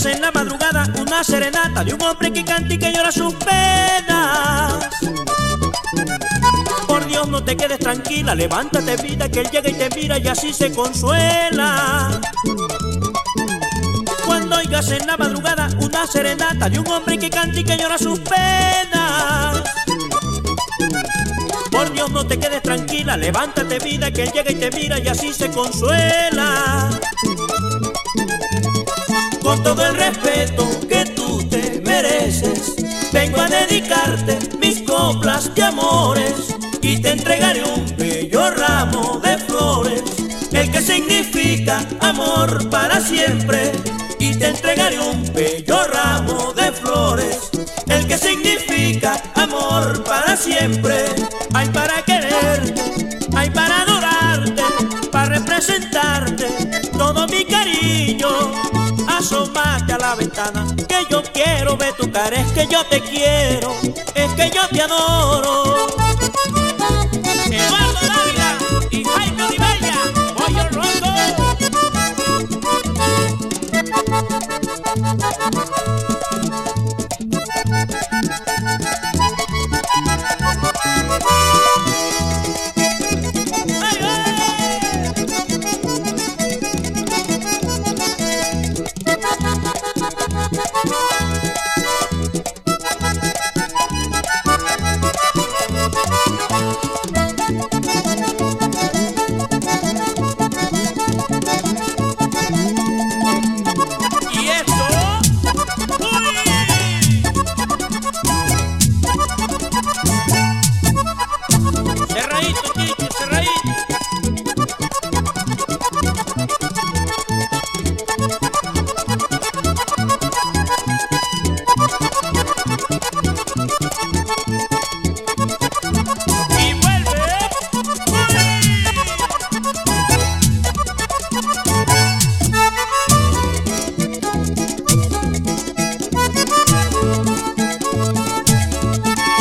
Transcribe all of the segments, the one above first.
oigas en la madrugada una serenata de un hombre que canta y que llora sus penas. Por Dios no te quedes tranquila, levántate vida que él llega y te mira y así se consuela. Cuando oigas en la madrugada una serenata de un hombre que canta y que llora sus penas. Por Dios no te quedes tranquila, levántate vida que él llega y te mira y así se consuela. Todo el respeto que tú te mereces, vengo a dedicarte mis coplas de amores y te entregaré un bello ramo de flores, el que significa amor para siempre. Y te entregaré un bello ramo de flores, el que significa amor para siempre. Hay para quererte, Asómate a la ventana, que yo quiero ver tu cara, es que yo te quiero, es que yo te adoro. Eduardo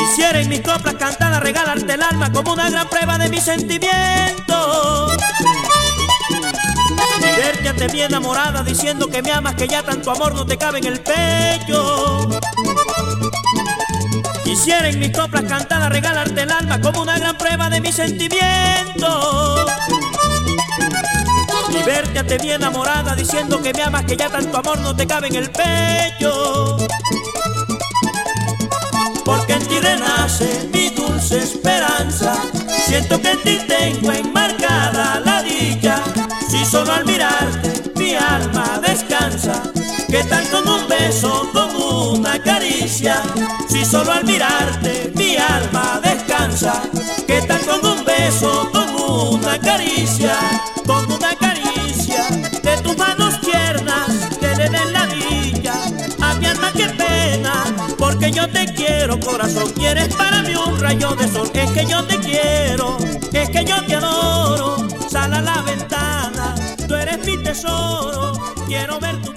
Quisiera en mis coplas cantadas regalarte el alma como una gran prueba de mi sentimiento. Y verte mi enamorada diciendo que me amas, que ya tanto amor no te cabe en el pecho. Quisiera en mis coplas cantadas regalarte el alma como una gran prueba de mi sentimiento. Y verte mi enamorada diciendo que me amas, que ya tanto amor no te cabe en el pecho renace mi dulce esperanza. Siento que en ti tengo enmarcada la dicha. Si solo al mirarte mi alma descansa, que tal con un beso, con una caricia. Si solo al mirarte mi alma descansa, que tal con un beso, con una caricia, con una caricia de tus manos tiernas que le den la porque yo te quiero corazón y eres para mí un rayo de sol. Es que yo te quiero es que yo te adoro. Sal a la ventana tú eres mi tesoro. Quiero ver tu